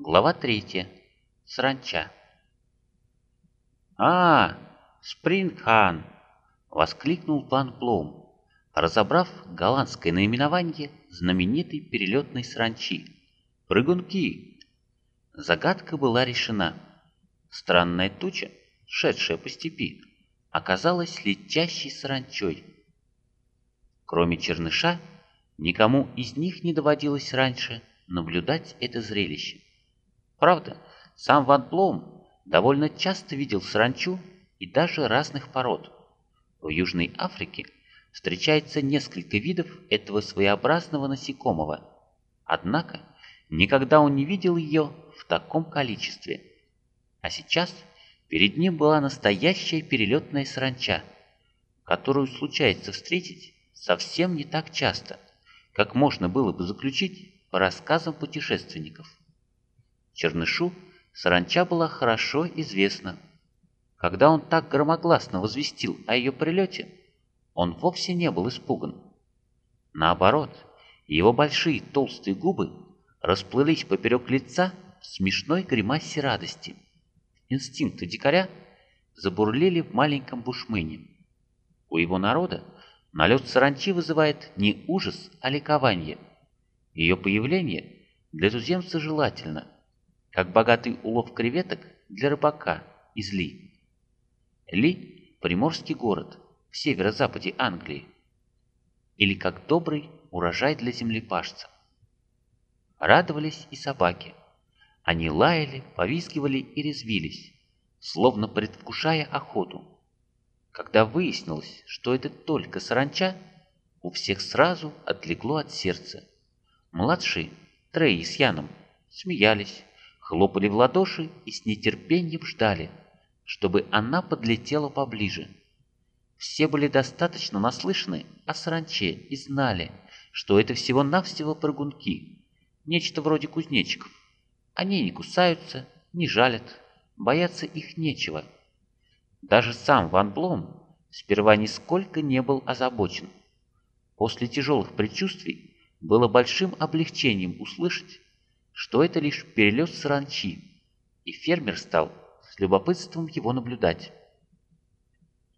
Глава третья. Сранча. «А, Спрингхан!» — воскликнул Ван Блом, разобрав голландское наименование знаменитой перелетной сранчи. «Прыгунки!» Загадка была решена. Странная туча, шедшая по степи, оказалась летящей саранчой. Кроме черныша, никому из них не доводилось раньше наблюдать это зрелище. Правда, сам Ван Блом довольно часто видел саранчу и даже разных пород. В Южной Африке встречается несколько видов этого своеобразного насекомого, однако никогда он не видел ее в таком количестве. А сейчас перед ним была настоящая перелетная саранча, которую случается встретить совсем не так часто, как можно было бы заключить по рассказам путешественников. Чернышу саранча была хорошо известна. Когда он так громогласно возвестил о ее прилете, он вовсе не был испуган. Наоборот, его большие толстые губы расплылись поперек лица в смешной гримасе радости. Инстинкты дикаря забурлили в маленьком бушмене. У его народа налет саранчи вызывает не ужас, а ликование. Ее появление для туземца желательно, как богатый улов креветок для рыбака из Ли. Ли – приморский город в северо-западе Англии. Или как добрый урожай для землепашца. Радовались и собаки. Они лаяли, повизгивали и резвились, словно предвкушая охоту. Когда выяснилось, что это только саранча, у всех сразу отлегло от сердца. Младшие, Трей с Яном, смеялись, хлопали в ладоши и с нетерпением ждали, чтобы она подлетела поближе. Все были достаточно наслышаны о саранче и знали, что это всего-навсего прыгунки, нечто вроде кузнечиков. Они не кусаются, не жалят, бояться их нечего. Даже сам Ван Блом сперва нисколько не был озабочен. После тяжелых предчувствий было большим облегчением услышать, что это лишь перелет саранчи, и фермер стал с любопытством его наблюдать,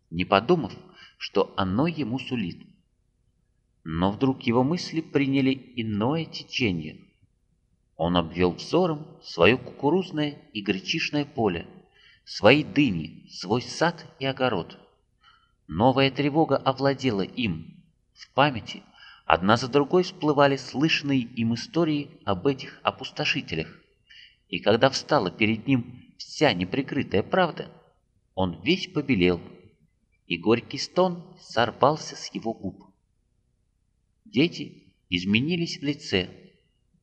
не подумав, что оно ему сулит. Но вдруг его мысли приняли иное течение. Он обвел взором свое кукурузное и гречишное поле, свои дыни, свой сад и огород. Новая тревога овладела им. В памяти Одна за другой всплывали слышанные им истории об этих опустошителях. И когда встала перед ним вся неприкрытая правда, он весь побелел, и горький стон сорвался с его губ. Дети изменились в лице.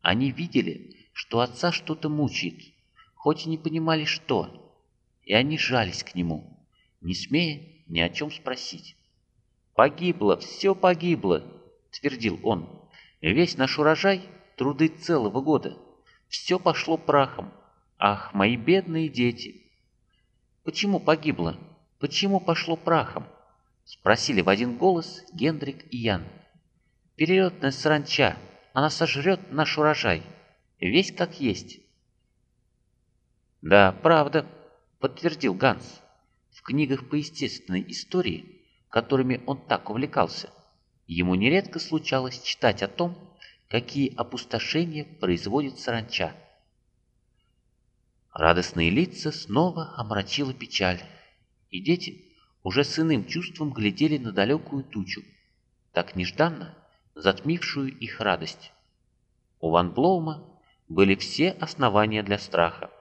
Они видели, что отца что-то мучает, хоть и не понимали, что, и они жались к нему, не смея ни о чем спросить. «Погибло, все погибло!» — твердил он. «Весь наш урожай — труды целого года. Все пошло прахом. Ах, мои бедные дети!» «Почему погибло? Почему пошло прахом?» — спросили в один голос Гендрик и Ян. «Перелетная саранча, она сожрет наш урожай, весь как есть». «Да, правда», — подтвердил Ганс. В книгах по естественной истории, которыми он так увлекался, Ему нередко случалось читать о том, какие опустошения производит саранча. Радостные лица снова омрачила печаль, и дети уже с иным чувством глядели на далекую тучу, так нежданно затмившую их радость. У Ван Блоума были все основания для страха.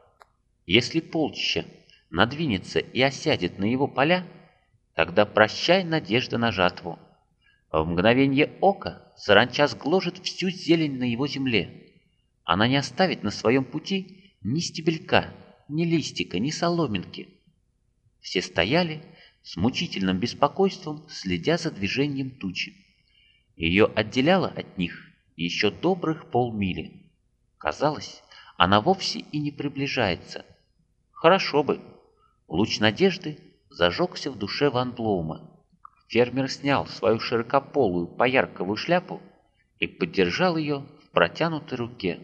Если полчища надвинется и осядет на его поля, тогда прощай надежда на жатву. В мгновение ока саранча сгложит всю зелень на его земле. Она не оставит на своем пути ни стебелька, ни листика, ни соломинки. Все стояли с мучительным беспокойством, следя за движением тучи. Ее отделяло от них еще добрых полмили. Казалось, она вовсе и не приближается. Хорошо бы. Луч надежды зажегся в душе Ван Блоума. Фермер снял свою широкополую поярковую шляпу и поддержал ее в протянутой руке.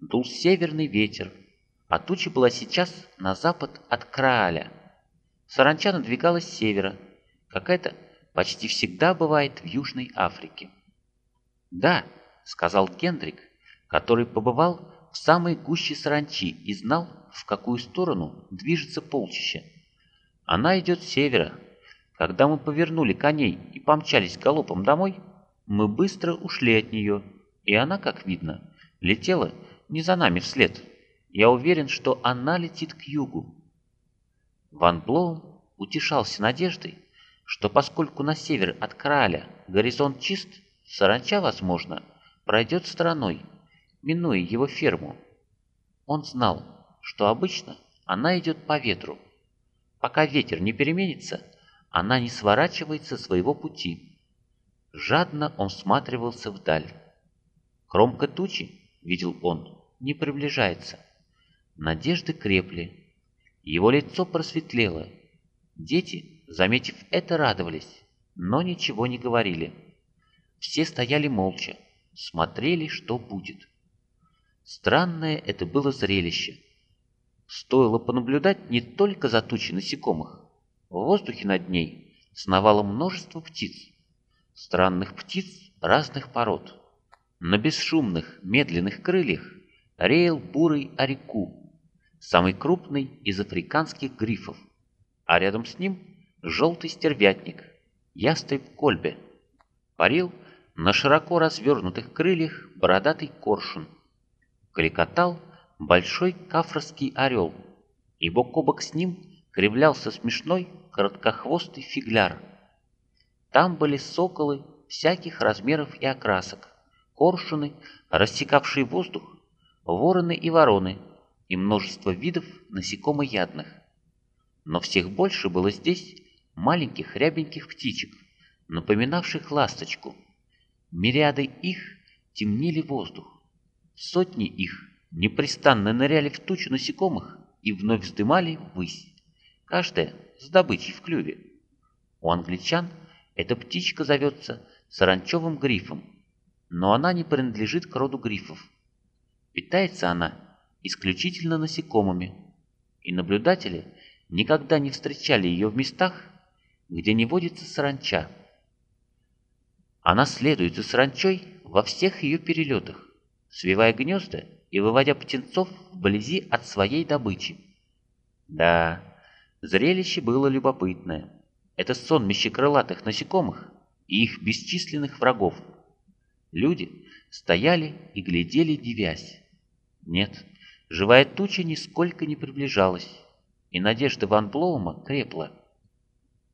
Дул северный ветер, а туча была сейчас на запад от Крааля. Саранча надвигалась с севера, как это почти всегда бывает в Южной Африке. «Да», — сказал Кендрик, который побывал в самой гуще саранчи и знал, в какую сторону движется полчище. Она идет с севера. Когда мы повернули коней и помчались галопом домой, мы быстро ушли от нее, и она, как видно, летела не за нами вслед. Я уверен, что она летит к югу. Ван Блоум утешался надеждой, что поскольку на север от Краля горизонт чист, саранча, возможно, пройдет стороной, минуя его ферму. Он знал, что обычно она идет по ветру. Пока ветер не переменится, она не сворачивает со своего пути. Жадно он всматривался вдаль. Кромка тучи, видел он, не приближается. Надежды крепли. Его лицо просветлело. Дети, заметив это, радовались, но ничего не говорили. Все стояли молча, смотрели, что будет. Странное это было зрелище. Стоило понаблюдать не только за тучей насекомых. В воздухе над ней сновало множество птиц. Странных птиц разных пород. На бесшумных, медленных крыльях реял бурый ареку, самый крупный из африканских грифов, а рядом с ним желтый стервятник, ястреб кольбе. Парил на широко развернутых крыльях бородатый коршун. Кликотал большой кафрский орел, и бок о бок с ним кривлялся смешной короткохвостый фигляр. Там были соколы всяких размеров и окрасок, коршуны, рассекавшие воздух, вороны и вороны, и множество видов насекомоядных. Но всех больше было здесь маленьких рябеньких птичек, напоминавших ласточку. Мириады их темнили воздух. Сотни их непрестанно ныряли в тучу насекомых и вновь вздымали ввысь, каждая с добычей в клюве. У англичан эта птичка зовется саранчевым грифом, но она не принадлежит к роду грифов. Питается она исключительно насекомыми, и наблюдатели никогда не встречали ее в местах, где не водится саранча. Она следует за саранчой во всех ее перелетах, свивая гнезда и выводя птенцов вблизи от своей добычи. Да, зрелище было любопытное. Это сонмище крылатых насекомых и их бесчисленных врагов. Люди стояли и глядели, дивясь. Нет, живая туча нисколько не приближалась, и надежда Ван Блоума крепла.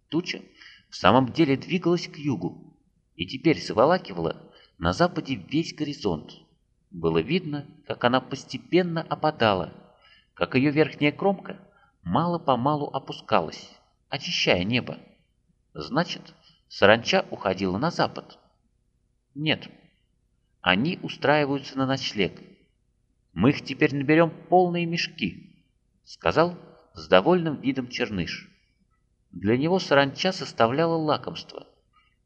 Туча в самом деле двигалась к югу, и теперь заволакивала на западе весь горизонт. Было видно, как она постепенно опадала, как ее верхняя кромка мало-помалу опускалась, очищая небо. Значит, саранча уходила на запад. Нет, они устраиваются на ночлег. Мы их теперь наберем полные мешки, сказал с довольным видом черныш. Для него саранча составляла лакомство,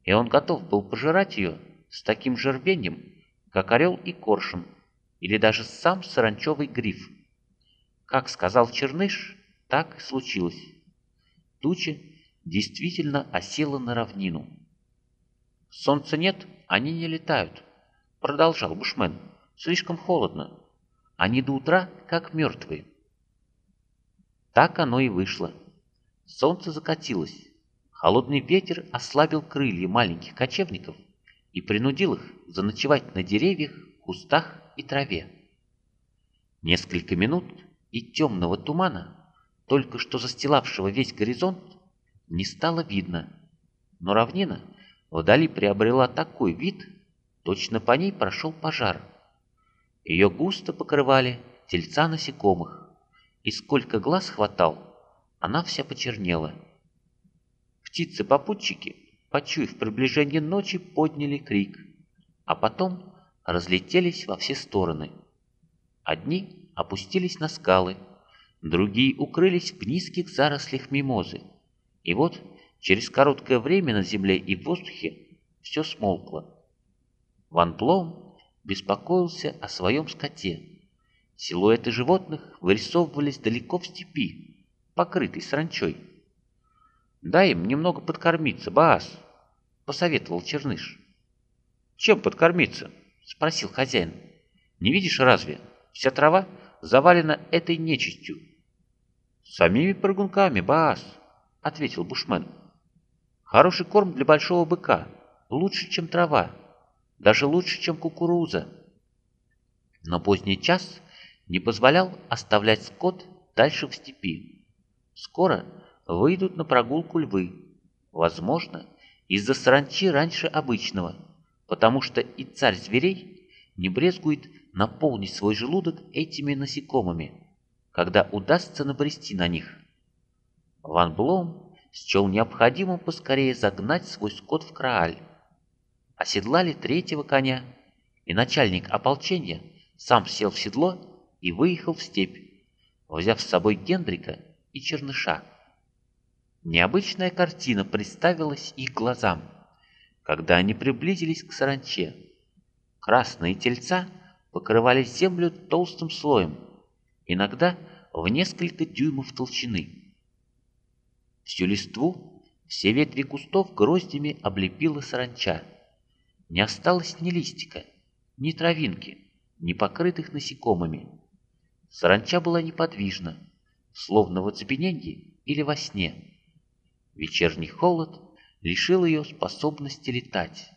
и он готов был пожирать ее с таким же как орел и коршун, или даже сам саранчевый гриф. Как сказал Черныш, так и случилось. Туча действительно осела на равнину. «Солнца нет, они не летают», — продолжал Бушмен. «Слишком холодно. Они до утра как мертвые». Так оно и вышло. Солнце закатилось. Холодный ветер ослабил крылья маленьких кочевников и принудил их заночевать на деревьях, кустах и траве. Несколько минут и темного тумана, только что застилавшего весь горизонт, не стало видно, но равнина вдали приобрела такой вид, точно по ней прошел пожар. Ее густо покрывали тельца насекомых, и сколько глаз хватал, она вся почернела. Птицы-попутчики почуяв приближение ночи, подняли крик, а потом разлетелись во все стороны. Одни опустились на скалы, другие укрылись в низких зарослях мимозы. И вот через короткое время на земле и в воздухе все смолкло. Ван Плоум беспокоился о своем скоте. Силуэты животных вырисовывались далеко в степи, покрытой саранчой. «Дай им немного подкормиться, Баас», — посоветовал Черныш. «Чем подкормиться?» — спросил хозяин. «Не видишь разве? Вся трава завалена этой нечистью». «Самими прыгунками, Баас», — ответил Бушмен. «Хороший корм для большого быка, лучше, чем трава, даже лучше, чем кукуруза». Но поздний час не позволял оставлять скот дальше в степи. Скоро выйдут на прогулку львы, возможно, из-за саранчи раньше обычного, потому что и царь зверей не брезгует наполнить свой желудок этими насекомыми, когда удастся набрести на них. Ван Блом счел необходимым поскорее загнать свой скот в Крааль. Оседлали третьего коня, и начальник ополчения сам сел в седло и выехал в степь, взяв с собой Гендрика и Черныша. Необычная картина представилась их глазам, когда они приблизились к саранче. Красные тельца покрывали землю толстым слоем, иногда в несколько дюймов толщины. Всю листву, все ветви кустов гроздями облепила саранча. Не осталось ни листика, ни травинки, ни покрытых насекомыми. Саранча была неподвижна, словно в оцепенении или во сне. Вечерний холод лишил ее способности летать.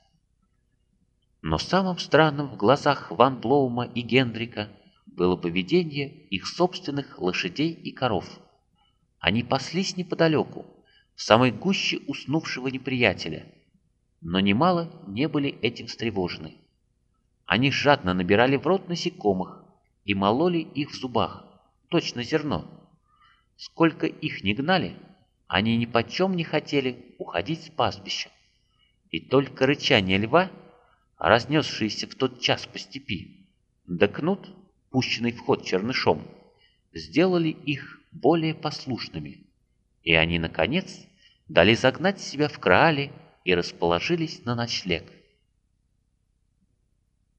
Но самым странным в глазах Ван Блоума и Гендрика было поведение их собственных лошадей и коров. Они паслись неподалеку, в самой гуще уснувшего неприятеля, но немало не были этим встревожены. Они жадно набирали в рот насекомых и мололи их в зубах, точно зерно. Сколько их не гнали, они ни почем не хотели уходить с пастбища. И только рычание льва, разнесшееся в тот час по степи, да пущенный в ход чернышом, сделали их более послушными. И они, наконец, дали загнать себя в краале и расположились на ночлег.